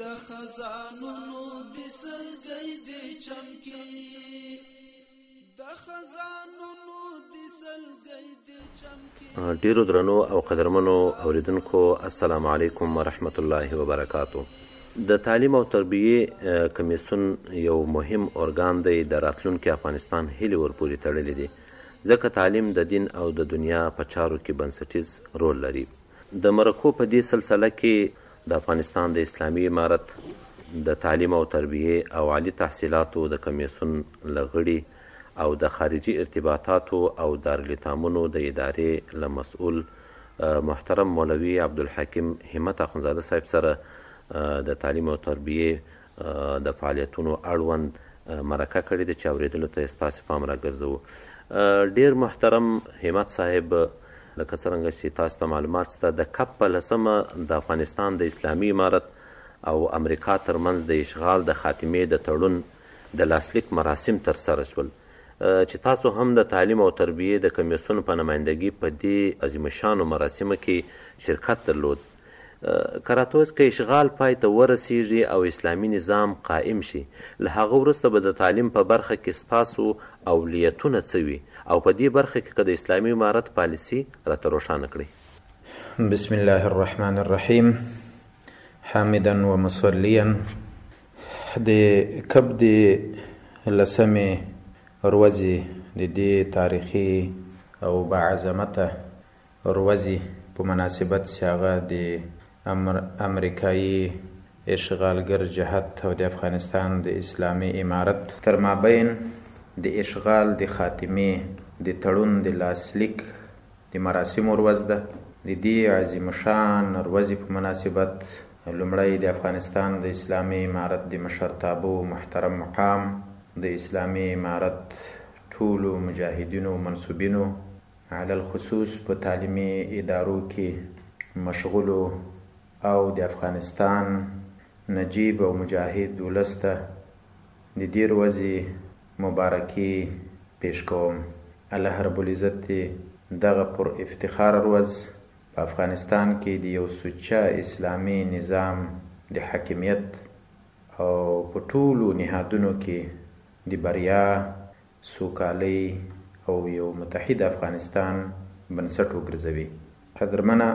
د خزانونو د سلګۍ د چمکی د خزانونو د سلګۍ د چمکی ډیرو درنو او قدرمنو اوریدونکو السلام علیکم ورحمت الله وبرکاتو د تعلیم او تربیه کمیسون یو مهم ارګان دی د راتلونکي افغانستان هلي ورپورې تړلې دي ځکه تعلیم د دین او د دنیا په چارو کې بنسټیز رول لري د مرکو په دې سلسله کې د افغانستان د اسلامي امارت د تعلیم او تربیې او عالي تحصیلاتو د کمیسیون له غړي او د خارجي ارتباطاتو او دارالایتامونو د ادارې له مسؤل محترم مولوي عبدالحکیم همت اخندزاده صاحب سره د تعلیم او تربیې د فعالیتونو اړوند مرکه کړې ده چې اورېدلو ته یې ستاسې پام راګرځوو ډېر محترم همت صاحب لکه څرنګه چې تاسو ته معلومات شته د کب په لسمه د افغانستان د اسلامي امارت او امریکا ترمنځ د اشغال د خاتمې د تړون د لاسلیک مراسم ترسره شول چې تاسو هم د تعلیم او تربیې د کمیسیون په نمایندګي په دې عظیمشانو مراسمو کې شرکت درلود کراتوس که اشغال پای ته ورسیږي او اسلامي نظام قائم شي له هغه وروسته به د تعلیم په برخه کې ستاسو اولیتونه څه وي او په دې برخه کې که د اسلامي امارت پالیسي راته روښانه کړئ. بسم الله الرحمن الرحيم حامدا ومصليا د کب د لسمې ورځې د دې تاریخي او باعظمته روځي په مناسبت چې هغه د امر امریکایي اشغالګر جهت او د افغانستان د اسلامي امارت تر مابین د اشغال د خاتمې د تړون د لاسلیک د مراسمو روځ ده. د دې عظیم الشان روځي په مناسبت لومړی د افغانستان د اسلامي امارت د مشرتابه محترم مقام، د اسلامي امارت ټولو مجاهدینو او منسوبینو، علی الخصوص په تعلیمي ادارو کې مشغولو او د افغانستان نجیب او مجاهد ولس ته د دې روځې مبارکې پېش کوم. الله رب العزت دې دغه پر افتخاره روځ په افغانستان کې د یو سوچه اسلامي نظام د حاکمیت او په ټولو نهادونو کې د بریا سوکالۍ او یو متحد افغانستان بنسټ وګرځوي. قدرمنه!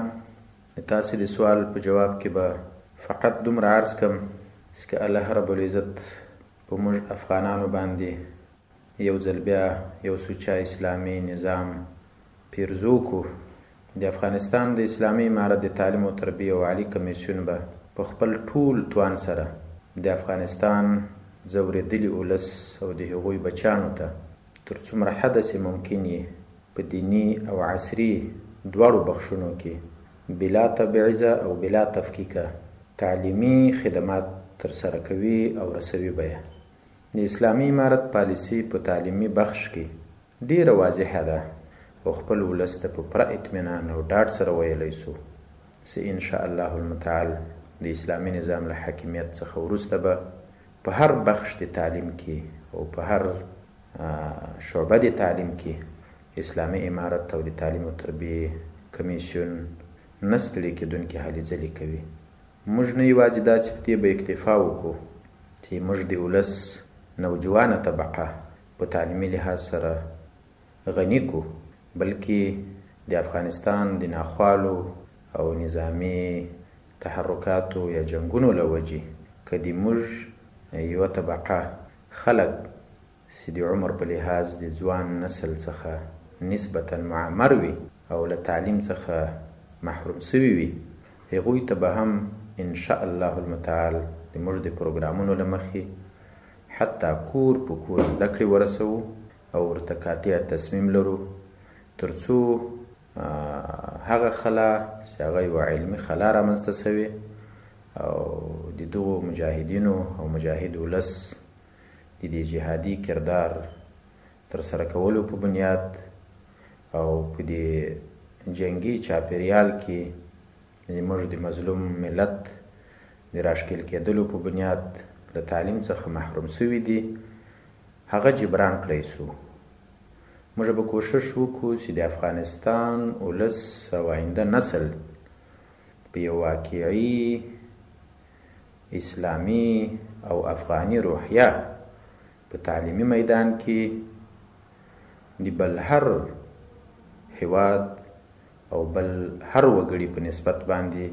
د تاسې د سوال په جواب کې به فقط دومره عرض کړم چې که الله رب العزت په موږ افغانانو باندې یو ځل بیا یو سوچه اسلامي نظام پیرزو کړو د افغانستان د اسلامي امارت د تعلیم او تربیې او عالي کمېسیون به په خپل ټول توان سره د افغانستان ځورېدلي اولس او د هغوی بچیانو ته تر څومره حده چې ممکن یې په دیني او عصري دواړو بخشونو کې بلا تبعیضه او بلا تفکیکه تعلیمي خدمات ترسره کوي او رسوي به یې د اسلامي امارت پالیسي په تعلیمي بخش کې ډېره واضحه ده او خپل ولس ته په پوره اطمینان او ډاډ سره ویلی شو چې ان شاء الله المتعال د اسلامي نظام له حاکمیت څخه وروسته به په هر بخش د تعلیم کې او په هر شعبه د تعلیم کې اسلامي امارت او د تعلیم او تربیې کمیسیون نه ستړې کېدونکې هلې ځلې کوي موږ نه یوازې دا چې په دې به اکتفا وکړو چې موږ د ولس نوجوانه طبقه په تعلیمي لحاظ سره غني کو بلکي د افغانستان د ناخوالو او نظامي تحرکاتو یا جنګونو له وجي که د موږ یوه طبقه خلک سي د عمر په لحاظ د ځوان نسل څخه نسبتا معمر وي او له تعلیم څخه محروم سوي وي هغوی ته به هم ان شاء الله المتعال د موږ د پروګرامونو له مخي حتی کور په کور زده کړې ورسوو او ورته قاطع تصمیم لرو تر څو هغه خلا چې هغه یو علمي خلا رامنځته سوې او د دغو مجاهدینو او مجاهد ولس د دې جهادي کردار تر سره کولو په بنیاد او په دې جنگي چاپیریال کې زموږ د مظلوم ملت د راشکیل کېدلو په بنیاد له تعلیم څخه محروم شوي دي هغه جبران کړی شو موږ به کوشش وکړو چې د افغانستان ولس او آینده نسل په یو واقعي اسلامي او افغاني روحیه په تعلیمي میدان کې د بل هر هیواد او بل هر وګړي په نسبت باندې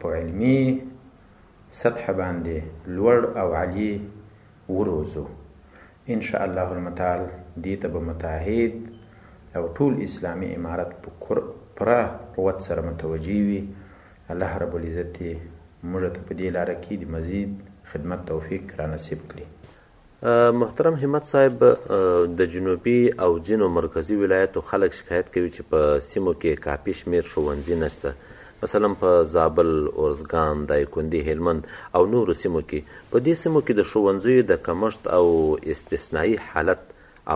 په علمي سطح باندې لوړ او عالي وروزو ان شاء الله المتعال دې ته به متحد او ټول اسلامي امارت په پوره قوت سره متوجي وي الله رب العزت دې موږ ته په دې لاره کې د مزید خدمت توفیق را نصیب کړي. محترم همت صاحب د جنوبي او ځینو مرکزي ولایتو خلک شکایت کوي چې په سیمو کې کافي شمیر ښوونځي نشته مثلا په زابل اورزګان دایکندي هلمند او نورو سیمو کې په دې سیمو کې د ښوونځیو د کمښت او استثنایی حالت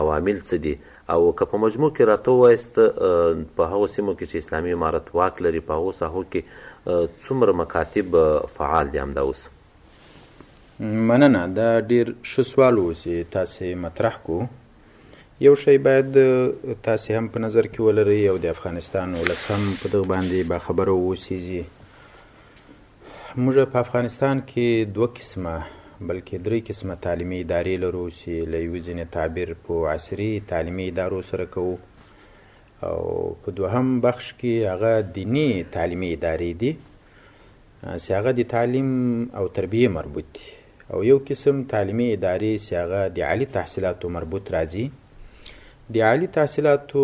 عوامل څه دي او که په مجموع کې راته ووایست په هغو سیمو کې چې اسلامي امارت واک لري په هغو ساحو کې څومره مکاتب فعال دي همدا اوس مننه دا ډیر ښه سوال و چې تاسو مطرح کو یو شی باید تاسو هم په نظر کې ولرئ او د افغانستان ولس هم په دغه باندې با خبره اوسیږي موږ په افغانستان کې دوه قسمه بلکې درې قسمه تعلیمي ادارې لرو چې له یوه ځینې تعبیر په عصري تعلیمي ادارو سره کوو او په دوهم بخش کې هغه دیني تعلیمي ادارې دي چې هغه د تعلیم او تربیه مربوط دي او یو قسم تعلیمي ادارې چې هغه د عالي تحصیلاتو مربوط راځي د عالي تحصیلاتو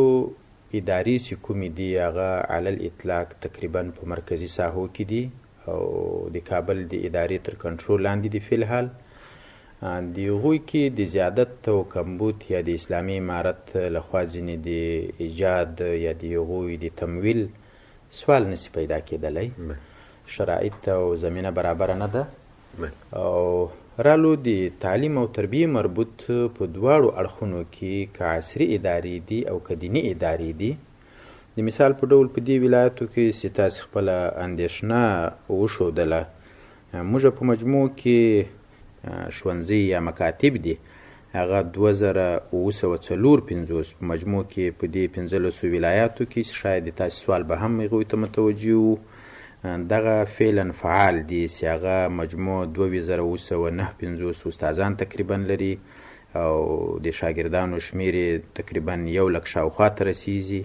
ادارې چې کومې دي هغه علی الاطلاق تقریبا په مرکزي ساحو کې دي او د کابل د ادارې تر کنټرول لاندې دي فی الحال د هغوی کې د زیادت او کمبود یا د اسلامي امارت له خوا ځینې د ایجاد یا د هغوی د تمویل سوال نسی پیدا کېدلی شرایط او زمینه برابره نه ده او رالو د تعلیم او تربیې مربوط په دواړو اړخونو کې که عصري ادارې دي او که دیني ادارې دي د مثال په ډول په دې ولایتو کې چې تاسو خپل اندیشنه وښودله موږ په مجموع کې شونځي یا مکاتب دي هغه دوه زره اووه سوه څلور پنځوس په مجموع کې په دې پنځلسو ولایاتو کې چې شاید د تاسې سوال به هم هغوی ته متوجه وو دغه فعلا فعال دي چې هغه مجموع دوه ویشت زره اووه سوه نهه پنځوس استادان تقریبا لري او د شاګردانو شمیر تقریبا یو لک شاوخوا ته رسیږي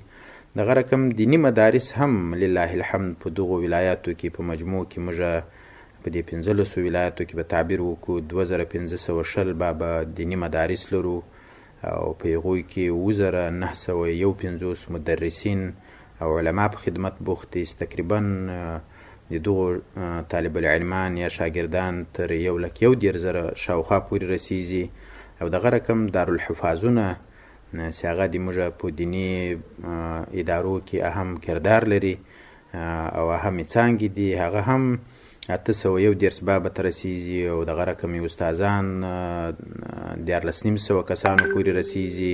دغه رقم دیني مدارس هم لله الحمد په دغو ولایاتو کې په مجموع کې موږ په دې پنځلسو ولایتو کې به تعبیر وکړو دوه زره پنځه سوه شل بابه دیني مدارس لرو او په هغوی کې اووه زره نهه سوه یو پنځوس مدرسین او علما په خدمت بوخت دي تقریبا د دغو طالب العلمان یا شاګردان تر یو لک یو دېرش زره شاوخوا پورې رسیږي او دغه رقم دارالحفاظونه چې هغه د موږ په دیني ادارو کې اهم کردار لري او اهمې څانګې دي هغه هم اته سوه یو دېرش بابه ته رسېږي او دغه رقم یې استادان دیارلس نیم سوه کسانو پورې رسېږي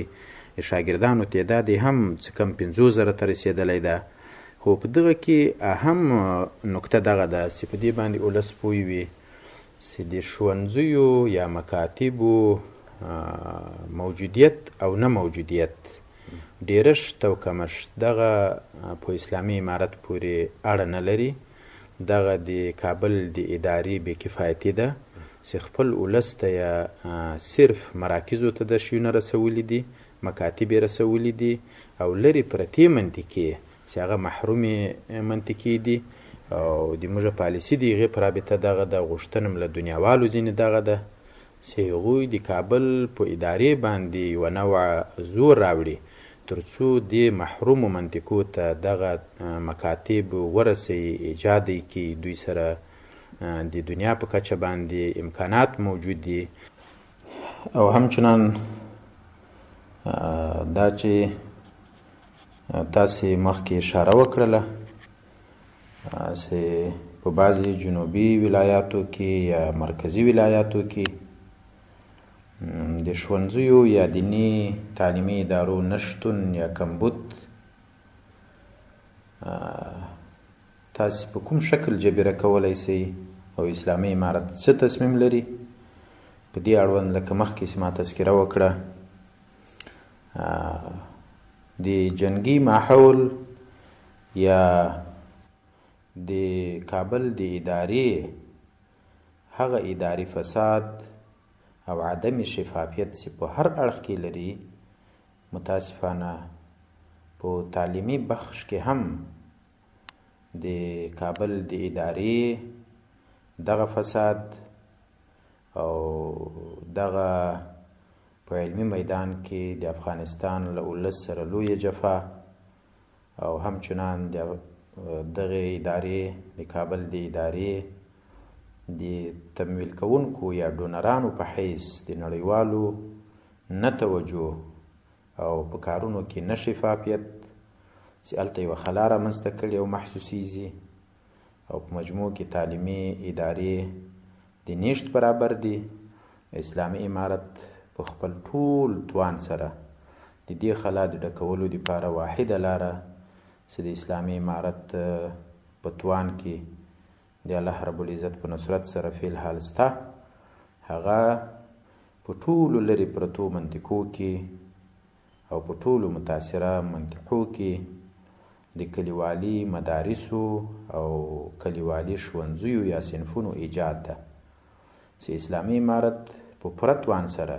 د شاګردانو تعداد یې هم څه کم پنځو زره ته رسېدلی ده خو په دغه کې اهم نکته دغه ده چې په دې باندې ولس پوه وي چې د ښوونځیو یا مکاتبو موجودیت او نه موجودیت ډیرښت او کمښت دغه په اسلامي امارت پوري اړه نه لري دغه د کابل د اداري بې کفایتي ده چې خپل اولس ته یې صرف مراکزو ته درشیونه رسولي دي مکاتب یې رسولي دي او لري پرتې منطقې چې هغه محرومې منطقې دي او د موږ پالیسي د هغې په رابطه دغه ده غوښتنه هم له دنیاوالو ځینې دغه ده چې هغوی د کابل په ادارې باندې یوه نوع زور راوړي تر څو دې محرومو منطقو ته دغه مکاتب ورسوي، ایجاد یې کړي، دوی سره د دنیا په کچه باندې امکانات موجود دي. او همچنان دا چې تاسې مخکې اشاره وکړله، سه په بعضی جنوبي ولایاتو کې یا مرکزی ولایاتو کې د شونځیو یا دینی تعلیمی ادارو نشتون یا کمبود تاسو په کوم شکل جبیره کولای سي او اسلامي امارت څه تصمیم لري په دې اړوند لکه مخکې چې ما تذکره وکړه د جنگي ماحول یا د کابل د ادارې هغه اداري فساد او عدم شفافیت چې په هر اړخ کې لري متاسفانه په تعلیمي بخش کې هم د کابل د ادارې دغه فساد او دغه په علمي میدان کې د افغانستان له ولس سره لویه جفا او همچنان د دغه ادارې د کابل د ادارې د تمویل کوونکو یا ډونرانو په حیث د نړیوالو نه توجه او په کارونو کې نه شفافیت چې هلته یوه خلا رامنځته کړي او محسوسیږي او په مجموع کې تعلیمي ادارې د نشت برابر دي اسلامي امارت په خپل ټول توان سره د دې خلا د ډکولو لپاره واحده لاره چې د اسلامي امارت په توان کې د الله رب العزت په نصرت سره فعل حال ستا هغه په ټولو لري پرتو منطقو کې او په ټولو متاثره منطقو کې د کلیوالي مدارسو او کلیوالي ښوونځیو یا صنفونو ایجاد ده چې اسلامي امارت په پوره توان سره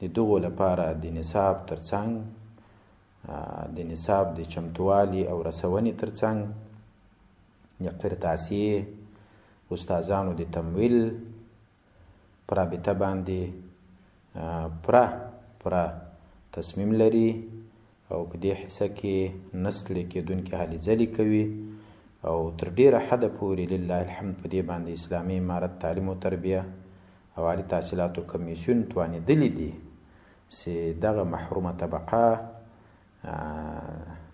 د دغو لپاره د نصاب ترڅنګ د نصاب د چمتووالي او رسونې ترڅنګ د قرطاسیې استادانو د تمویل په رابطه باندې پوره پوره تصمیم لري او په دې حصه کې نسل کېدونکې هلې ځلې کوي او تر ډیره حده پورې لله الحمد په دې باندې اسلامي امارت تعلیم او تربیه او عالي تحصیلاتو کمیسیون توانېدلي دي چې دغه محرومه طبقه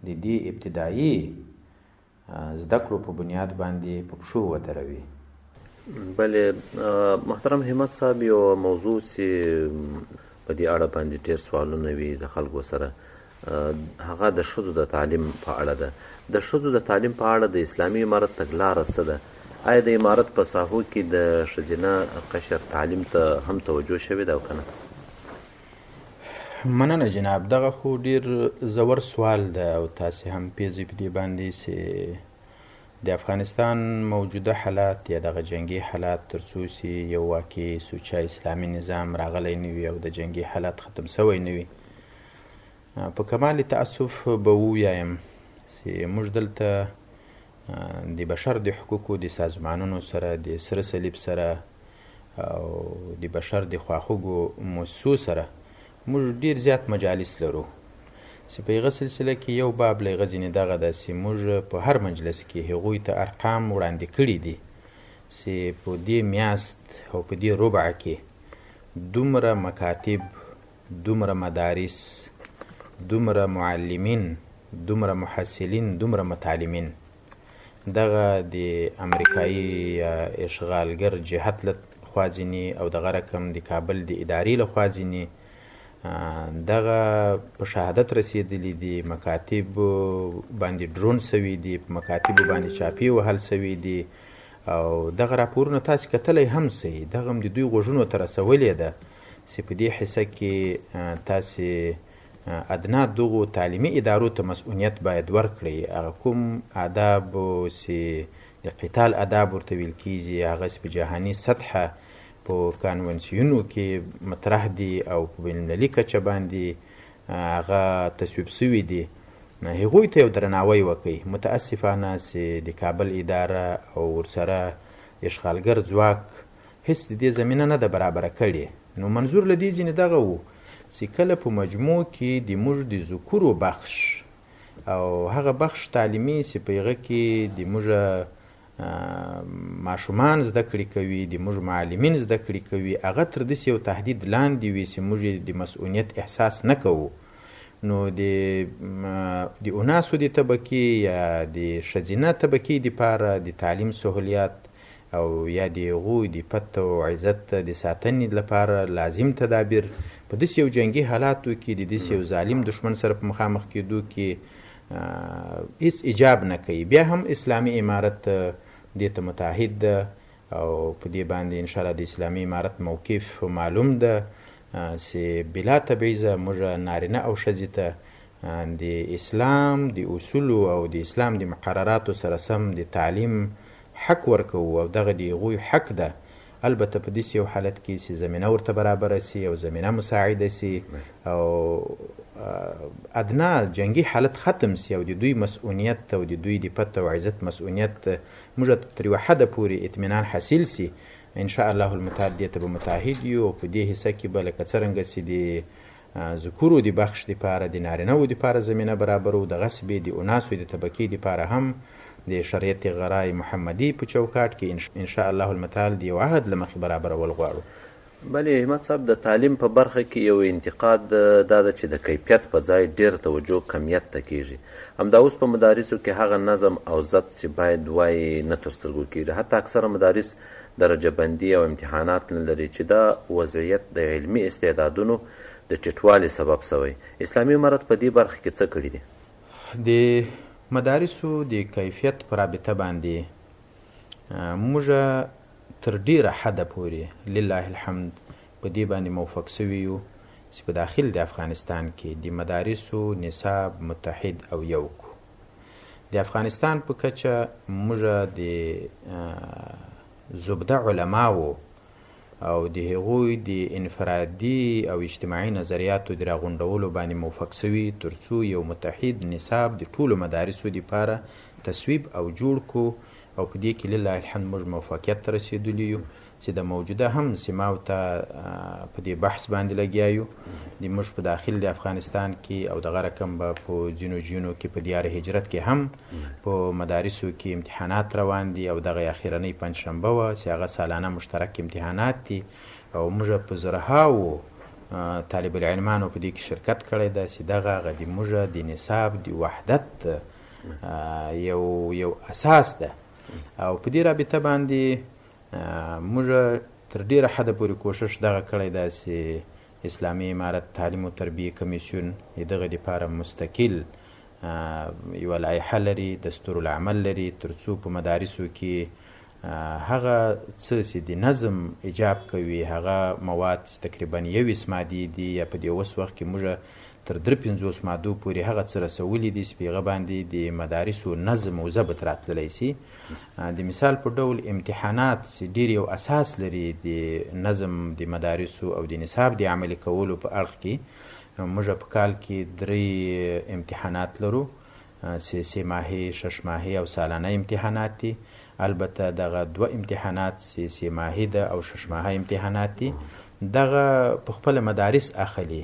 د دې ابتدایي زده کړو په بنیاد باندې په پښو ودروي بله محترم همت صاحب یو موضوع چې په دې اړه باندې ډېر سوالونه وي د خلکو سره هغه د ښځو د تعلیم په اړه ده د ښځو د تعلیم په اړه د اسلامي امارت تګلاره څه ده آیا د امارت په ساحو کې د ښځینه قشر تعلیم ته هم توجه شوې ده او که نه مننه جناب دغه خو ډیر زور سوال ده او تاسو هم پیځي په دې باندې سي د افغانستان موجوده حالات یا دغه جنگي حالات ترڅو سي یو واقعي سوچا اسلامي نظام راغلی نه وي او د جنگي حالات ختم سوی نه وي په کمال تاسف به ووایم چې موږ دلته د بشر د حقوقو د سازمانونو سره د سره صلیب سره او د بشر د خواخوږو موسسو سره موږ ډیر زیات مجالس لرو چې په هغه سلسله کې یو باب له هغه ځینې دغه ده چې موږ په هر مجلس کې هغوی ته ارقام وړاندې کړي دي چې په دې میاست او په دې ربع کې دومره مکاتب دومره مدارس دومره معلمین دومره محصلین دومره متعلمین دغه د امریکایي یا اشغالګر جهت له خوا ځینې او دغه رقم د کابل د ادارې له خوا ځینې دغه په شهادت رسیدلی دي مکاتب باندې ډرون سوي دي په مکاتب باندې چاپی وهل سوي دي او دغه راپورونه تاسو کتلای هم سي دغه د دوی غوږونو ته رسولې ده سي په دي حصه کي تاسي ادنا دغو تعليمي ادارو ته مسؤنيت بايد ورکړئ هغه کوم آداب سي د قتال آداب ورته ويل کيږي هغه سي په جهاني سطحه په کانونسيونو کي مطرح دي او په بين المللي کچه باندي هغه تصويب سوي دي هغوی ته یو درناوی وکړئ متاسفانه سي د کابل اداره او ورسره اشغالګر ځواک هیڅ د دې زمینه نه ده برابره کړې نو منظور له دې ځینې دغه وو چې کله په مجموع کې د موږ د ذکورو بخش او هغه بخش تعلیمي چې په هغه کې د موږ ماشومان زده کړې کوي د موږ معلمین زده کړې کوي هغه تر داسې یو تهدید لاندې وي چې موږ د مسؤلیت احساس نه کوو نو د د اناسو د طبقې یا د ښځینه طبقې لپاره د تعلیم سهولیات او یا دې غو دې پت او عزت ته دې ساتنې لپاره لازم تدابیر په داسې یو جنګي حالاتو کې دې داسې یو ظالم دښمن سره په مخامخ کېدو کې هیڅ ایجاب نه کوي بیا هم اسلامي امارت دې ته متعهد ده او په دې باندې ان شاء الله د اسلامي امارت موقف معلوم ده چې بلا تبعیضه موږ نارینه او ښځې ته د اسلام د اصولو او د اسلام د مقرراتو سره سم د تعلیم حق ورکوو او دغه دي هغوي حق ده البته په دسي يو حالت کي سي زمينه ورته برابره سي او زمينه مساعده سي او ادنا جنګي حالت ختم سي او د دوی مسئونيت او د دوی د پت او عزت مسئونيت موږ ته تر يوه حده پوري اطمينان حاصل سي ان شاء الله المتعال دې ته به متعهد يو او په دې حصه کي به لکه څرنګه سي د ذکورو د بخش دپاره د نارینه وو دپاره زمینه برابرو د غصبې د اناسو د طبقې دپاره هم د شریعت غرای محمدی په چوکاټ کې ان شاء الله المتعال د یو عهد له مخې برابرول غواړو. بله همت صاحب د تعلیم په برخه کې یو انتقاد دا ده چې د کیفیت په ځای ډېره توجه کمیت ته کېږي همدا اوس په مدارسو کې هغه نظم او ضبط چې باید وای نه تر سترګو کېږي حتی اکثره مدارس درجه بندي او امتحانات نه لري چې دا وضعیت د علمي استعدادونو د ټیټوالي سبب شوی. اسلامي امارت په دې برخه کې څه کړي دي؟ د مدارسو د کیفیت په رابطه باندې موږ تر ډیره حده پورې لله الحمد په دې باندې موفق شوي یو چې په داخل د افغانستان کې د مدارسو نصاب متحد او یو کړو. د افغانستان په کچه موږ د زبده علماو او د هغوی د انفرادي او اجتماعي نظریاتو د راغونډولو باندې موفق سوي ترڅو یو متحد نصاب د ټولو مدارسو لپاره تصویب او جوړ کو او په دې کې لله الحمد موږ موفقیت ته رسېدلي یو چې د موجوده هم سیماو ته په دې بحث باندې لګیا یو د موږ په داخل د افغانستان کې او دغه رقم به په ځینو جونو کې په دیار هجرت کې هم په مدارسو کې امتحانات روان دي او دغه اخیرنۍ پنځشنبه وه چې هغه سالانه مشترک امتحانات دي او موږ په زرهاو طالب العلمانو په دې کې شرکت کړی ده چې دغه هغه د موږ د نصاب د وحدت یو یو اساس ده او په دې رابطه باندې موږ تر ډیره حده پورې کوشش دغه کړی دا چې اسلامي امارت تعلیم او تربیه کمیسیون دغه لپاره مستقل یو لایحه لري دستور العمل لري ترڅو په مدارسو کې هغه څه چې د نظم ایجاب کوي هغه مواد چې تقریبا یویس مادې دي یا په دې اوس وخت کې موږ تر درې پنځوس مادو پورې هغه څه رسولي دي چې په هغه باندې د مدارسو نظم او ضبط راتللی شي د مثال په ډول امتحانات چې ډېر یو اساس لري د نظم د مدارسو او د نصاب د عملي کولو په اړخ کې موږ په کال کې درې امتحانات لرو چې سه ماهي شش ماهي او سالانه امتحانات دي البته دغه دوه امتحانات چې سه ماهي ده او شش ماهه امتحانات دي دغه په خپل مدارس اخلي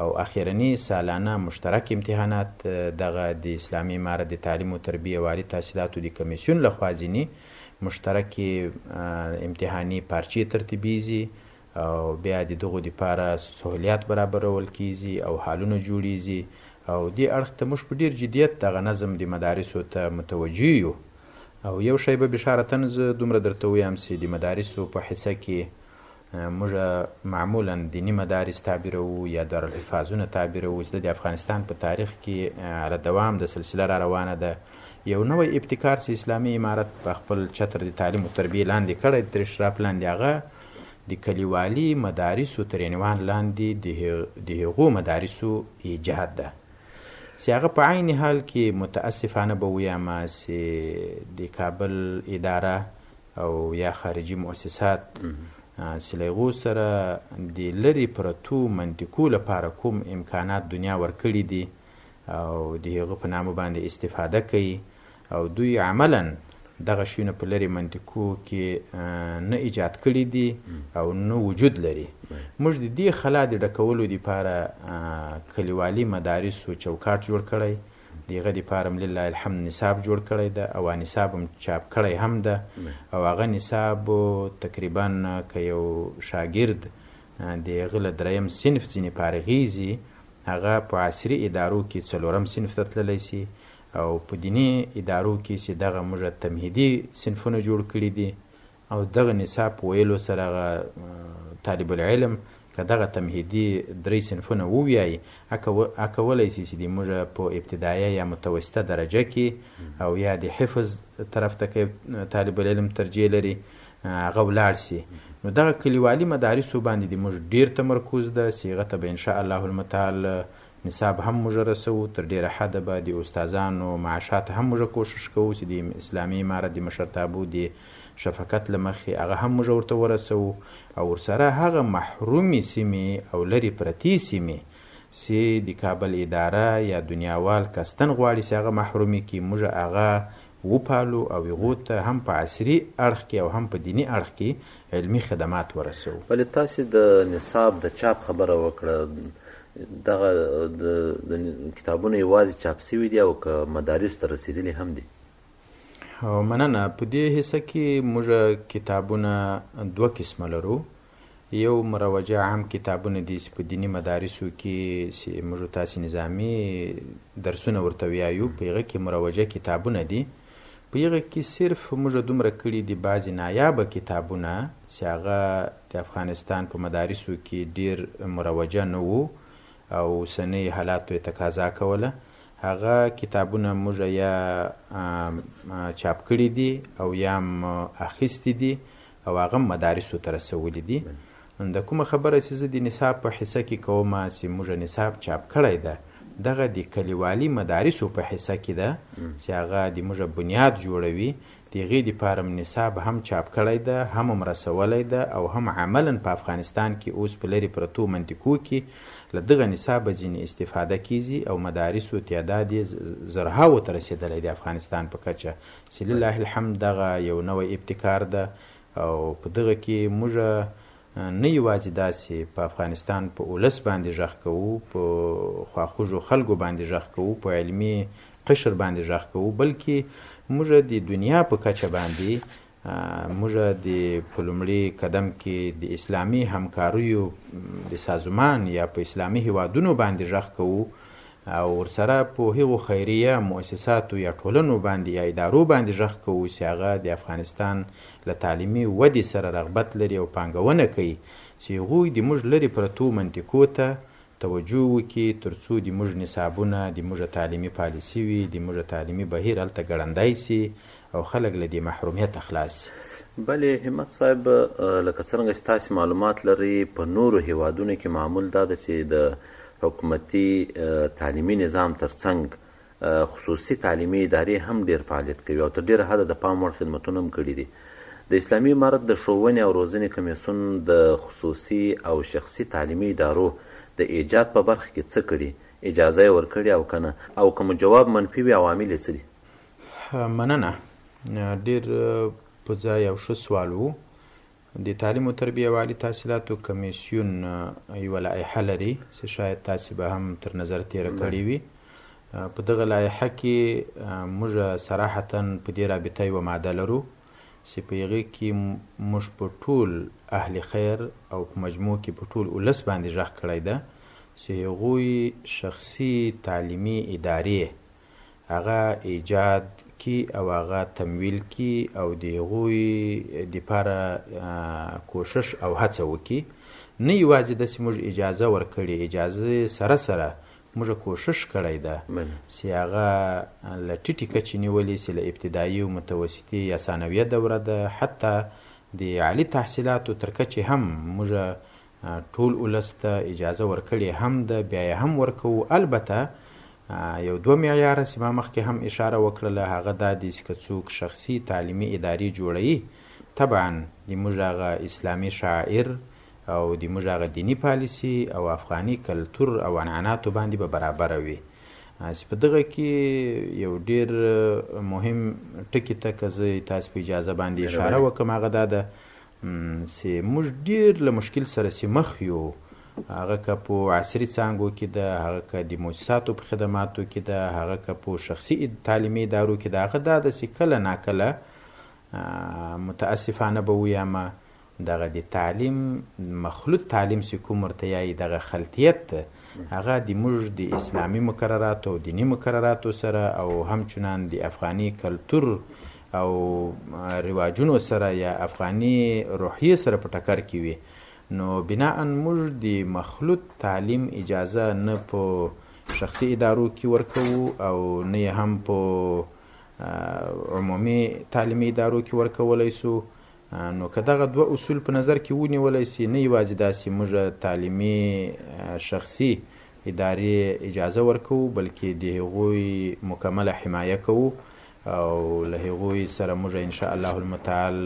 او اخیرني سالانه مشترک امتحانات دغه د اسلامي امارت د تعلیم و تربیې او عالي تحصیلاتو د کمیسیون له خوا ځیني مشترکې امتحاني پارچې ترتیبیږي او بیا د دغو دپاره سهولیات برابرول کیږي او حالونه جوړیږي او دې اړخ ته موږ په ډیر جدیت دغه نظم د مدارسو ته متوجه یو او یو شی به بشارتن زه دومره درته ویم چې د مدارسو په حصه کې موږ معمولا دیني مدارس تعبیروو یا دارالحفاظونه تعبیروو چې د افغانستان په تاریخ کې له دوام د سلسله را روانه ده یو نوی ابتکار چې اسلامي امارت په خپل چتر د تعلیم او تربیې لاندې کړی تر اشراف لاندې هغه د کلیوالي مدارسو تر عنوان لاندې د هغو مدارسو ایجاد ده سي هغه په عين حال کي متأسفانه به ويام سي د کابل اداره او يا خارجي مؤسسات سي له هغو سره د لري پرتو منطقو لپاره کوم امکانات دنيا ورکړي دي او د هغه په نامه باندي استفاده کوي او دوی عملا دغه شیونه په لرې منطقو کې نه ایجاد کړي دي او نه وجود لري موږ د دې خلا د ډکولو لپاره کلیوالي مدارسو چوکاټ جوړ کړی دیغه د پارم لله الحمد نصاب جوړ کړی ده او نصاب هم چاپ کړی هم ده او هغه نصاب تقریبا که یو شاګرد د غله دریم صنف ځینې فارغیږي هغه په عصري ادارو کې څلورم صنف ته تللی شي او په دیني ادارو کې چې دغه موږ تمهیدي صنفونه جوړ کړي دي او دغه نصاب په ویلو سره هغه طالب العلم که دغه تمهیدي درې صنفونه وویایي هغه کولی شي چې د موږ په ابتدایه یا متوسطه درجه کې او یا د حفظ طرف ته که طالب العلم ترجیح لري هغه ولاړ شي نو دغه کلیوالي مدارسو باندې د موږ ډیر تمرکز ده چې هغه ته به انشاء الله المتعال نصاب هم موږ رسوو تر ډیره حده به دي استادانو معاشات هم موږ کوشش کوو چي دي اسلامي امارت دي مشرتابو دي شفقت له مخي هغه هم موږ ورته ورسوو او ورسره هغه محرومي سيمي او لري پرتي سيمي سي دي کابل اداره يا دنياوال قصدن غواړي سي هغه محرومي کي موږ هغه وپالو او هغو ته هم په عصري اړخ کي او هم په ديني اړخ کي علمي خدمات ورسوو. بله تاسي د نصاب د چاپ خبره وکړه دغه کتابونه یوازې چاپ شوي دي او که مدارس ته رسیدلي هم دي مننه په دې حصه کې موږ کتابونه دوه قسمه لرو یو مروجه عام کتابونه دي چې په دینی مدارسو کې چې موږ تاسو نظامی درسونه ورته ویایو په هغه کې مروجه کتابونه دي په یغه کی صرف موږ دومره کړی دی بعضی نایابه کتابونه چه هغه د افغانستان په مدارسو کی ډیر مروجه نه وو او اوسنیو حالاتو یې تقاضا کوله هغه کتابونه موږ یا چاپ کړی دی او یا هم اخیستی دی او هغه هم مدارسو ته رسولي دي د کومه خبره سي زه دي نصاب په حصه کي کوم سي موږ نصاب چاپ کړی ده دغه دي کليوالي مدارسو په حصه کي ده سي هغه دي موږ بنياد جوړوي دي غي دي پارم نصاب هم چاپ کړی ده هم هم رسولی ده او هم عملا په افغانستان کي اوس په لري پرتو منطقو کي له دغه نصاب ځيني استفاده کيزي او مدارسو تعداد يې زرهاوو ته رسيدلی دي افغانستان په کچه چې لله الحمد دغه یو نوی ابتکار ده او په دغه کې موږ نه یواځې داسې په افغانستان په اولس باندې ږغ کوو، په خواخوږو خلکو باندې ږغ کوو، په علمي قشر باندې ږغ کوو، بلکې موږ د دنیا په کچه باندې موږ د په لومړي قدم کې د اسلامي همکاریو د سازمان یا په اسلامي هیوادونو باندې ږغ کوو، او ورسره په هغو خیریه مؤسساتو یا ټولنو باندې یا ادارو باندې غږ کوو چې هغه د افغانستان له تعلیمي ودې سره رغبت لري او پانګونه کوي چې هغوی د موږ لرې پرتو منطقو ته توجه وکړي ترڅو د موږ نصابونه د موږ تعلیمي پالیسي وي د موږ تعلیمي بهیر هلته ګړندی شي او خلک له دې محرومیته خلاص شي. بله همت صاحب لکه څرنګه چې تاسې معلومات لرئ په نورو هېوادونو کې معمول دا ده چې د حکومتي تعلیمي نظام ترڅنګ خصوصي تعلیمي ادارې هم ډېر فعالیت کوي او تر ډېره حده د پام وړ خدمتونه هم کړي دي د اسلامي امارت د ښوونې او روزنې کمیسیون د خصوصي او شخصي تعلیمي ادارو د ایجاد په برخه کې څه کړي اجازه یې ورکړې او کنه او که مو جواب منفي وي عوامل یې څه دي مننه ډیر په ځای او ښه سوال وو د تعلیم او تربیه او عالی تحصیلاتو کمیسیون یو لایحه لري چې شاید تاسو به هم تر نظر تیر کړی وي په دغه لایحه کې موږ صراحتا په دې رابطه یو ماده لرو چې په هغه کې موږ په ټول اهل خیر او په مجموع کې په ټول ولس باندې ځخ کړی ده چې هغوی شخصي تعلیمي ادارې هغه ایجاد کی او هغه تمویل کی او د هغوی دپاره کوشش او هڅه وکی نه یوازی دسی موږ اجازه ورکړی اجازی سره سره موږ کوشش کړی ده سی هغه له ټیټی کچی نیولی سی له ابتدایی او متوسطی یا ثانویه دوره ده حتی د عالی تحصیلاتو تر کچی هم موږ ټول اولس ته اجازه ورکړې هم ده بیا یې هم ورکوو البته یو دوه معیاره چې ما مخکې هم اشاره وکړله هغه دا دي چې که څوک شخصي تعلیمي ادارې جوړوي طبعا د موږ هغه اسلامي شعائر او د موږ هغه دیني پالیسي او افغاني کلتور او عنعناتو باندې به برابره وي چې په دغه کې یو ډیر مهم ټکی ته که زه تاسو په اجازه باندې اشاره وکم هغه دا ده سي موږ ډير له مشکل سره سي مخ يو هغه که په عصري څانګو کې ده هغه که د موسساتو په خدماتو کې ده هغه که په شخصي تعلیمي ادارو کې ده هغه دا ده چې کله ناکله متاسفانه به ویم دغه د تعلیم مخلوط تعلیم چې کوم ورته یایي دغه خلطیت ده هغه د موږ د اسلامي مقرراتو او دیني مقرراتو سره او همچنان د افغاني کلتور او رواجونو سره یا افغاني روحیې سره په ټکر کې وي نو بناا موږ د مخلوط تعلیم اجازه نه په شخصي ادارو کې ورکوو او نه هم په عمومي تعلیمي ادارو کې ورکولای سو نو که دغه دوه اصول په نظر کې ونیول سي نه یوازې داسې موږ تعلیمي شخصي ادارې اجازه ورکوو بلکې د هغوی مکمله حمایه کوو او له هغوی سره موږ ان شاء الله المتعال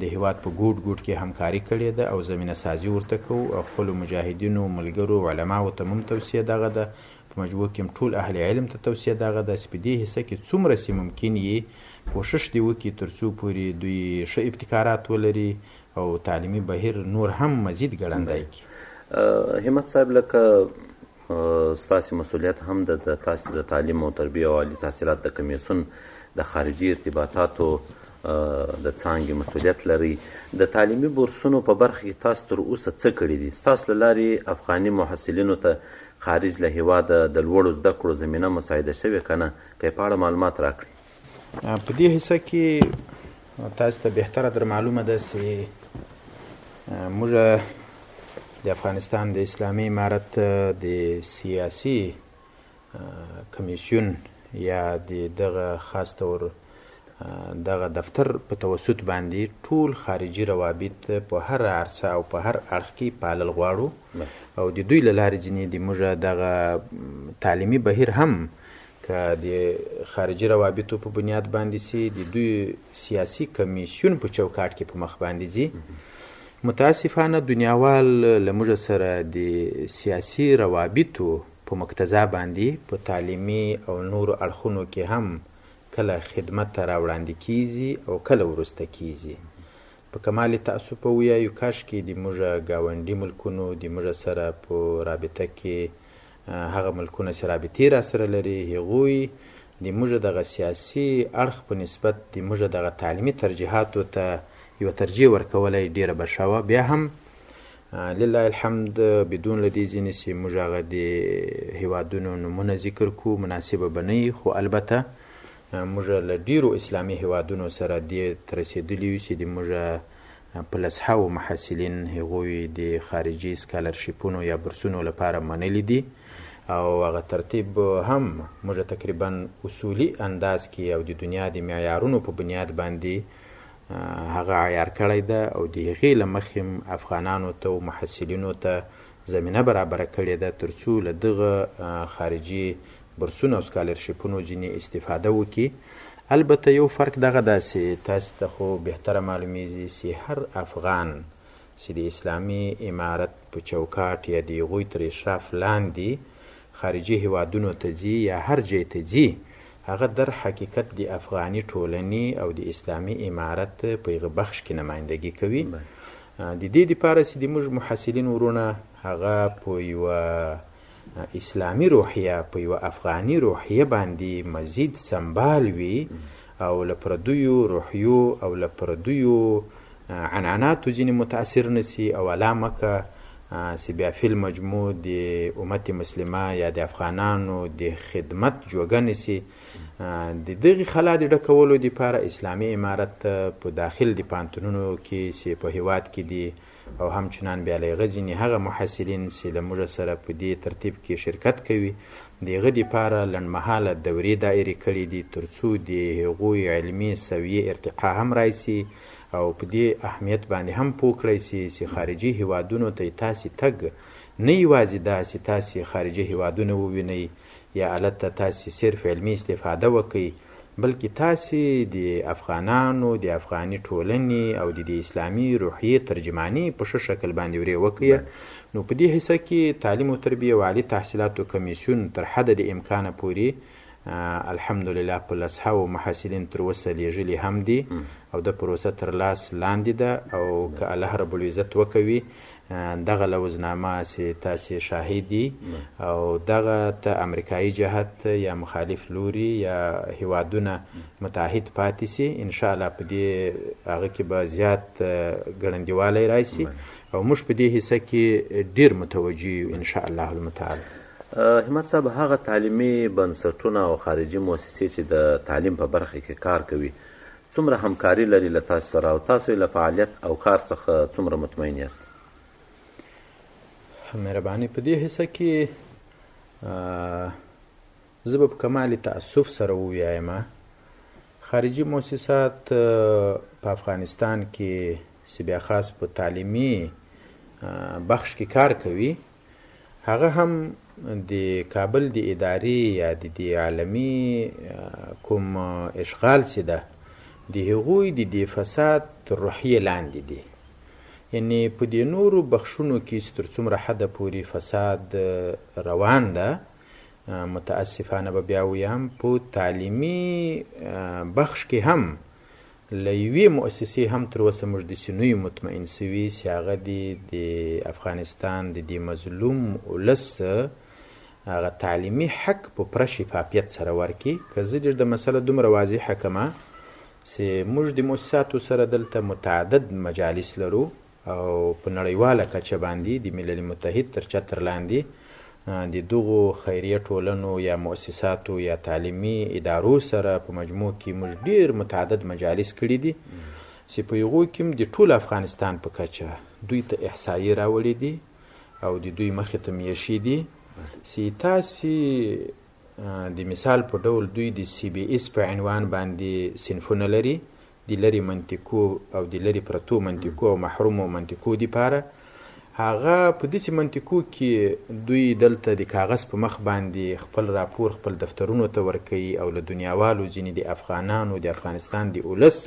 د هیواد په ګوټ ګوټ کې همکاري کړې ده او زمینه سازي ورته کوو او خپلو مجاهدینو ملګرو علماو ته هم توصیه دغه ده په مجبو کې ټول اهل علم ته توصیه دغه ده چې په دې حصه کې څومره سي ممکن یي کوشش دی وکړي ترڅو پورې دوی ښه ابتکارات ولري او تعلیمي بهیر نور هم مزید ګړندی کړي همت صاحب لکه ستاسې مسولیت هم د تاسې د تعلیم او تربیه او عالي تحصیلات د کمیسون د خارجي ارتباطاتو د څانګې مسولیت لري د تعلیمي بورسونو په برخه کې تاسو تر اوسه څه کړي دي ستاسو له لارې افغاني محصلینو ته خارج له هیواده د لوړو زده کړو زمینه مساعده شوې که نه که په اړه معلومات راکړي په دې حصه کې تاسو ته بهتره در معلومه ده چې موږ د افغانستان د اسلامي امارت د سیاسي کمیسیون یا د دغه خاص تور دغه دفتر په توسط باندې ټول خارجي روابط په هر عرصه او په هر اړخ کې پالل غواړو او د دوی له لارې ځینې د موږ دغه تعلیمي بهیر هم که د خارجي روابطو په بنیاد باندې سي د دوی سیاسي کمیسیون په چوکاټ کې په مخ باندې ځي متاسفانه دنیاوال له موږ سره د سیاسي روابطو په مقتضا باندې په تعلیمي او نورو اړخونو کې هم کله خدمت ته راوړاندې کیږي او کله ورسته کیږي په کمال تاسو په ویایو کاش کې د موږ گاونډي ملکونو د موږ سره په رابطه کې هغه ملکونه چې رابطې راسره لري هغوی د موږ دغه سیاسي اړخ په نسبت د موږ دغه تعلیمي ترجیحاتو ته یو ترجیح ورکولای ډیره به ښه وه بیا هم لله الحمد بدون لدی ځینې چې موږ هغه د هیوادونو نومونه ذکر کو مناسب به نه خو البته موږ له ډیرو اسلامي هیوادونو سره دې ترسیدلی یو چې د موږ په لسهاوو محصلین هغوی د خارجي سکالرشیپونو یا بورسونو لپاره منلي دي او هغه ترتیب هم موږ تقریبا اصولي انداز کې او د دنیا د معیارونو په بنیاد باندې هغه عیار کړی ده او د هغې له مخې افغانانو ته او محصلینو ته زمینه برابره کړې ده ترڅو له دغه خارجي بورسونو او سکالرشیپونو ځینې استفاده وکړي البته يو فرق دغه ده سي تاسي ته خو بهتره معلوميزي سي هر افغان سي د اسلامي امارت په چوکاټ يا د هغوي تر اشراف لاندي خارجي هيوادونو ته ځي يا هر جي ته ځي هغه در حقيقت د افغاني ټولني او د اسلامي امارت په يغه بخش کي نمايندګي کوي د دي دپاره سي د موږ محصلين ورونه هغه په يوه اسلامي روحیه په یوه افغاني روحیه باندي مزید سمبال وي او له پردیو روحیو او له پردیو عنعناتو ځینې متاثر نسی او الله مکه چې بیا فی المجموع د امت مسلمه یا د افغانانو د خدمت جوګه نسی د دغه خلا د ډکولو لپاره اسلامي امارت په داخل د پانتونونو کې چې په هیواد کې دي او هم چنان بیالیغه ځینی هغه محصلین سی له موږ سره په دی ترتیب کی شرکت کوی دیغه دی پاره لنډمهاله دوری دایری کړی دی ترڅو دی هغوی علمی سویه ارتقا هم رایسی او په دی اهمیت باندی هم پوه کړی سی سی خارجی هیوادونو ته تاسی تګ نه یوازی دا سی تاسی خارجی هیوادونه ووینی یا الته تاسی صرف علمی استفاده وکی بلکې تاسې د افغانانو، د افغاني ټولنې او د دې اسلامي روحیې ترجماني په ښه شکل باندې ورې وکړئ. نو په دې حصه کې تعلیم او تربیه او عالي تحصیلاتو کمیسیون تر حده د امکانه پورې الحمدلله په لسهاوو محصلین تر اوسه لېږلي هم دي او دا پروسه تر لاس لاندې ده او که الله رب العزت وکوي دغه لوظنامه سي تاسي شاهد يي او دغه ته امریکایي جهت یا مخالف لوري یا هیوادونه متعهد پاتې سي ان شاء الله په دې هغه کې به زیات ګړندیوالی راشي او موږ په دې حصه کې ډیر متوجي یو ان شاء الله المتعال همت صاحب هغه تعلیمي بنسټونه او خارجي موسسې چې د تعلیم په برخه کې کار کوي څومره همکاري لري له تاسو سره او تاسو یې له فعالیت او کار څخه څومره مطمئن یاست؟ مهرباني په دې حصه کې زه به په کمال تاسف سره ووایم خارجي موسسات په افغانستان کې چې بیا خاص په تعلیمي بخش کې کار کوي هغه هم د کابل د ادارې یا د دې عالمي کوم اشغال چې ده د هغوی د دې فساد تر روحیې لاندې دي یعنی په دې نورو بخشونو کې چې تر څومره حده پورې فساد روان ده متاسفانه به بیا ویم په تعلیمي بخش کې هم له یوې موسسې هم تر اوسه موږ دسې نه یو مطمئن شوي چې هغه دې د افغانستان د دې مظلوم اولس هغه تعلیمي حق په پوره شفافیت سره ورکړي که زه دې د مسله دومره واضحه کړم چې موږ د موسساتو سره دلته متعدد مجالس لرو او په نړیواله کچه باندې د ملل متحد تر چتر لاندې د دغو خیریه ټولنو یا مؤسساتو یا تعلیمي ادارو سره په مجموع کې موږ ډیر متعدد مجالس کړي دي چې په هغو کې هم د ټول افغانستان په کچه دوی ته احصایې راوړي دي او د دوی مخې ته میشي دي چې تاسو د مثال په ډول دوی د سی بي اس په عنوان باندې صنفونه لري د لرې منطقو او د لرې پرتو منطقو او محرومو منطقو دپاره هغه په داسې منطقو کې دوی دلته د کاغذ په مخ باندې خپل راپور خپل دفترونو ته ورکوي او له دنیاوالو ځینې د افغانانو د افغانستان د اولس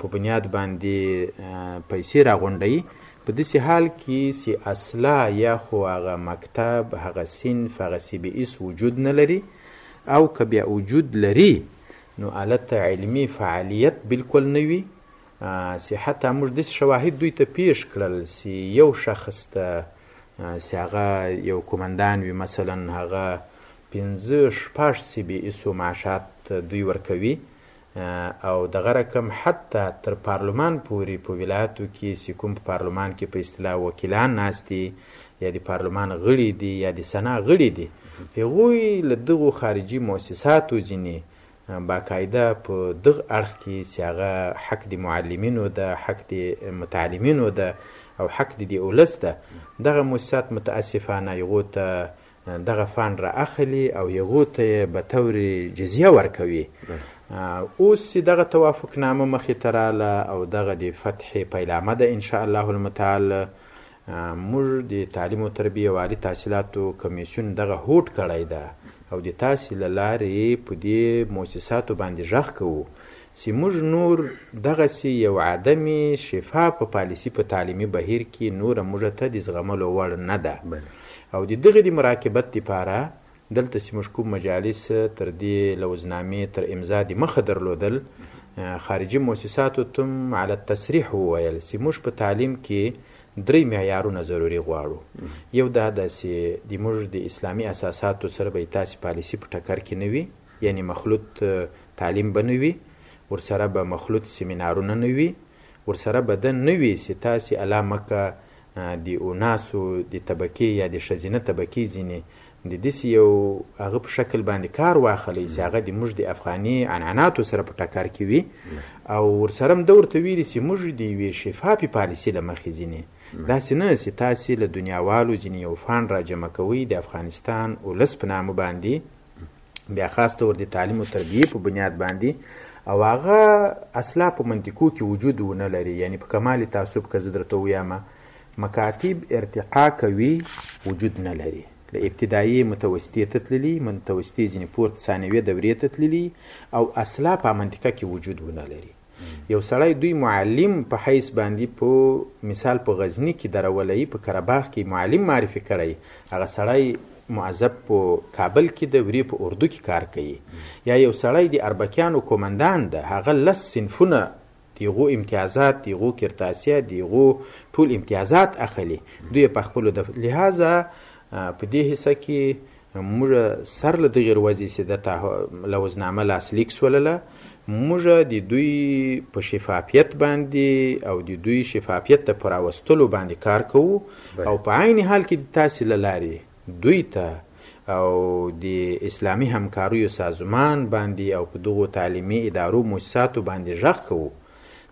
په بنیاد باندې پیسې راغونډوي په داسې حال کې چې اصلا یا خو هغه مکتب هغه صنف هغه سی بي اس وجود نه لري او که بیا وجود لري نو هلته علمي فعالیت بالکل نه وي سي حتی موږ داسې شواهد دوی ته پیش کړل سي یو شخص ته سي هغه یو کومندان وي مثلا هغه پنځه شپږ سي بي ایسو معاشات دوی ورکوي او دغه رقم حتی تر پارلمان پورې په ولایتو کې سي کوم په پارلمان کې په اصطلاح وکیلان ناست دي یا د پارلمان غړي دي یا د سنا غړي دي هغوی له دغو خارجي مؤسساتو ځینې باقاعده په دغ اړخ کې چې هغه حق د معلمینو ده حق د متعلمینو ده او حق د دې اولس ده دغه مؤسسات متاسفانه یغو ته دغه فاند را اخلي او یغو ته به تور جزیه ورکوي اوس چې دغه توافقنامه مخې ته راله او دغه د فتح پیلامه ده ان شاء الله المتعال موږ د تعلیم او تربیې او عالي تحصیلاتو کمېسیون دغه هوډ کړی ده او د تاسې له لارې په دې موسساتو باندې غږ کوو چې موږ نور دغسې یو عدمي شفافه پالیسي په تعلیمي بهیر کې نوره موږ ته د زغملو وړ نه ده او د دغه د مراقبت لپاره دلته چې موږ کوم مجالس تر دې لوظنامې تر امضا د مخه درلودل، خارجي موسساتو تم علی التصریح وویل چې موږ په تعلیم کې درې معیارونه ضروري غواړو، یو دا ده چې د موږ د اسلامي اساساتو سره به تاسې پالیسي په ټکر کې نه وي، یعنې مخلوط تعلیم به نه وي، ورسره به مخلوط سیمینارونه نه وي، ورسره به ده نه وي سي تاسي الا مکه د اوناسو د طبقې يا د ښځينه طبقې ځيني د دسي يو هغه په شکل باندي کار واخلي سي هغه د موږ د افغاني عنعناتو سره په ټکر کي وي او ورسره هم ده ورته ويلي سي موږ د يوې شفافي پاليسي له مخي ځيني داسي نه سي تاسي له دنياوالو ځيني يو فانډ راجمع کوئ د افغانستان اولس په نامه باندي بیا خاص طور د تعلیم او تربیې په بنیاد باندې او هغه اصلا په منطقو کې وجود ونه لري یعنی په کمال تعصب که زه درته ویم مکاتب ارتقا کوي وجود نه لري له ابتدایي متوسطې ته تللي متوسطې ځینې پورته ثانویه دورې ته تللي او اصلا په منطقه کې وجود ونه لري یو سړی دوی معلم په حیث باندی په مثال په غزنی کی درولی په کره باغ کی معلم معرفی کړی هغه سړی معذب په کابل کی ده وری په اردو کی کار کوي یا یو سړی دی اربکیانو کومندان ده هغه لس صنفونه دیغو امتیازات دیغو کرتاسیه دیغو ټول امتیازات اخلی دوی په خپل ده لهذا په دی حصه کی موږ سر له دغې روځې سې ده ته لوزنامه لاسلیک سولله موږ د دوی په شفافیت باندې او د دوی شفافیت ته په راوستلو باندې کار کوو او په عین حال کې د تاسې له لارې دوی ته او د اسلامي همکاریو سازمان باندې او په دغو تعلیمي ادارو موسساتو باندې غږ کوو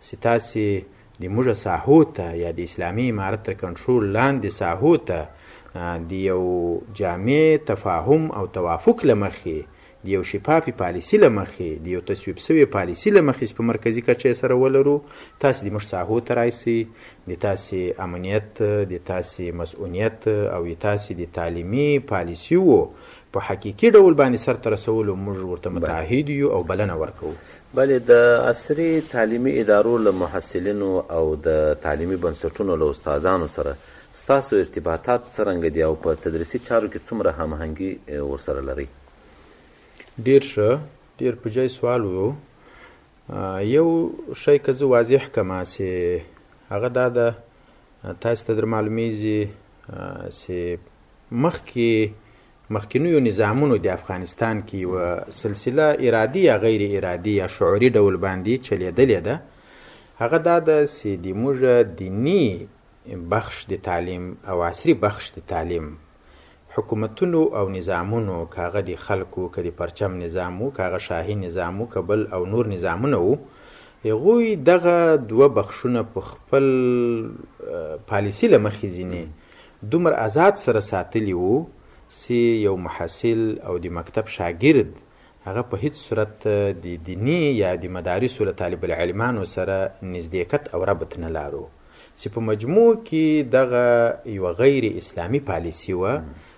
چې تاسې د موږ ساحو ته یا د اسلامي امارت تر کنټرول لاندې ساحو ته د یو جامع تفاهم او توافق له مخې د یو شفافې پالیسي له مخې د یو تصویب شوې پالیسي له مخې چې په مرکزي کچه یې سره ولرو تاسې د موږ ساحو ته راشئ د تاسې امنیت د تاسې مسؤلیت او د تاسې د تعلیمي پالیسیو په حقیقي ډول باندې سرته رسولو موږ ورته متعهد یو او بلنه ورکوو. بله د عصري تعلیمي ادارو له محصلینو او د تعلیمي بنسټونو له استادانو سره ستاسو ارتباطات څرنګه دي او په تدریسي چارو کې څومره هماهنګي ورسره لرئ؟ ډېر ښه، ډېر په جای سوال وو. یو شی که زه واضح کړم، هسې هغه دا ده، تاسې ته در معلومېږي چې مخکې مخکینیو نظامونو د افغانستان کې و سلسله ارادي یا غیر ارادي یا شعوري ډول باندې چلیدلې ده هغه دا ده چې د موږ دینی بخش د تعلیم او عصري بخش د تعلیم حکومتونو او نظامونو کاغه د خلکو کدي پرچم نظام وو کاغه شاهي نظام وو کبل او نور نظامونه وو هغوی دغه دوه بخشونه په خپل پالیسي له مخې ځینې دومره ازاد سره ساتلي وو چې یو محصل او د مکتب شاګرد هغه په هیڅ صورت د دیني یا د مدارسو له طالب العلمانو سره نزدېکت او ربط نه لارو چې په مجموع کې دغه یوه غیر اسلامي پالیسي وه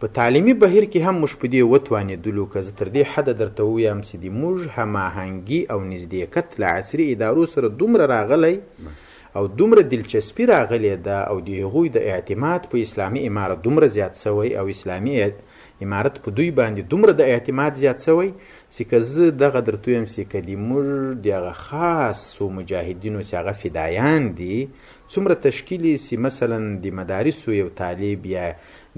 په تعلیمي بهیر کې هم موږ په دې وتوانېدلو، که زه تر دې حده درته ووایم چې د موږ هماهنګي او نزدېکت له عصري ادارو سره دومره راغلی او دومره دلچسپي راغلې ده او د هغوی د اعتماد په اسلامي امارت دومره زیات شوی او اسلامي امارت په دوی باندې دومره د اعتماد زیات شوی چې که زه دغه درته ووایم چې که د موږ د هغه خاصو مجاهدینو چې هغه فدایان دي څومره تشکیل یې چې مثلا د مدارسو یو طالب یا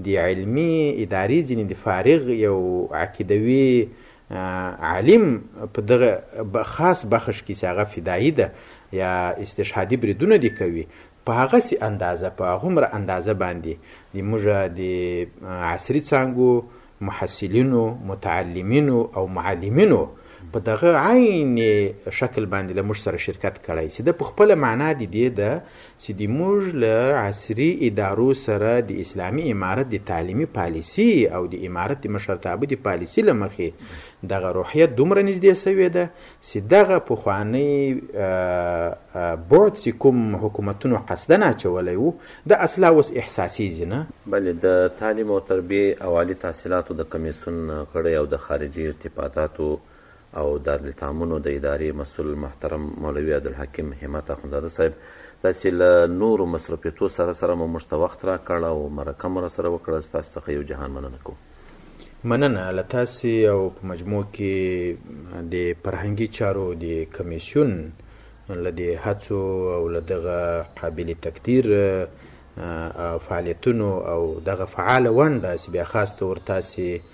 د علمي ادارې ځینې د فارغ یو عقیدوي عالم په دغه خاص بخش کې چې هغه فدایي ده یا استشهادي بریدونه دي کوي په هغه سي اندازه په هغومره اندازه باندې د موږ د عصري څانګو محصلینو متعلمینو او معلمینو په دغه عین شکل باندې له موږ سره شرکت کړی چې د په خپل معنا د دې د چې د موږ له عصري ادارو سره د اسلامي امارت د تعلیمي پالیسي او د امارت د مشرتابه د پالیسي له مخې دغه روحیه دومره نږدې شوې ده چې دغه پخوانی بعد چې کوم حکومتونو قصدن اچولی وو د اصلا اوس احساسیږي نه بله د تعلیم او تربیې او عالي تحصیلاتو د کمیسیون غړی او د خارجي ارتباطاتو او دارالایتامونو د ادارې مسول محترم مولوي عبدالحکیم همت اخندزاده صاحب دا چې له نورو مصروفیتو سره سره مو موږ ته وخت راکړ او مرکه مو را سره وکړه ستاسو څخه یو جهان مننه کوو. مننه له تاسې او په مجموع کې د فرهنګي چارو د کمیسیون له دې هڅو او له دغه قابل تقدیر فعالیتونو او دغه فعاله ونډه چې بیا خاص طور تاسې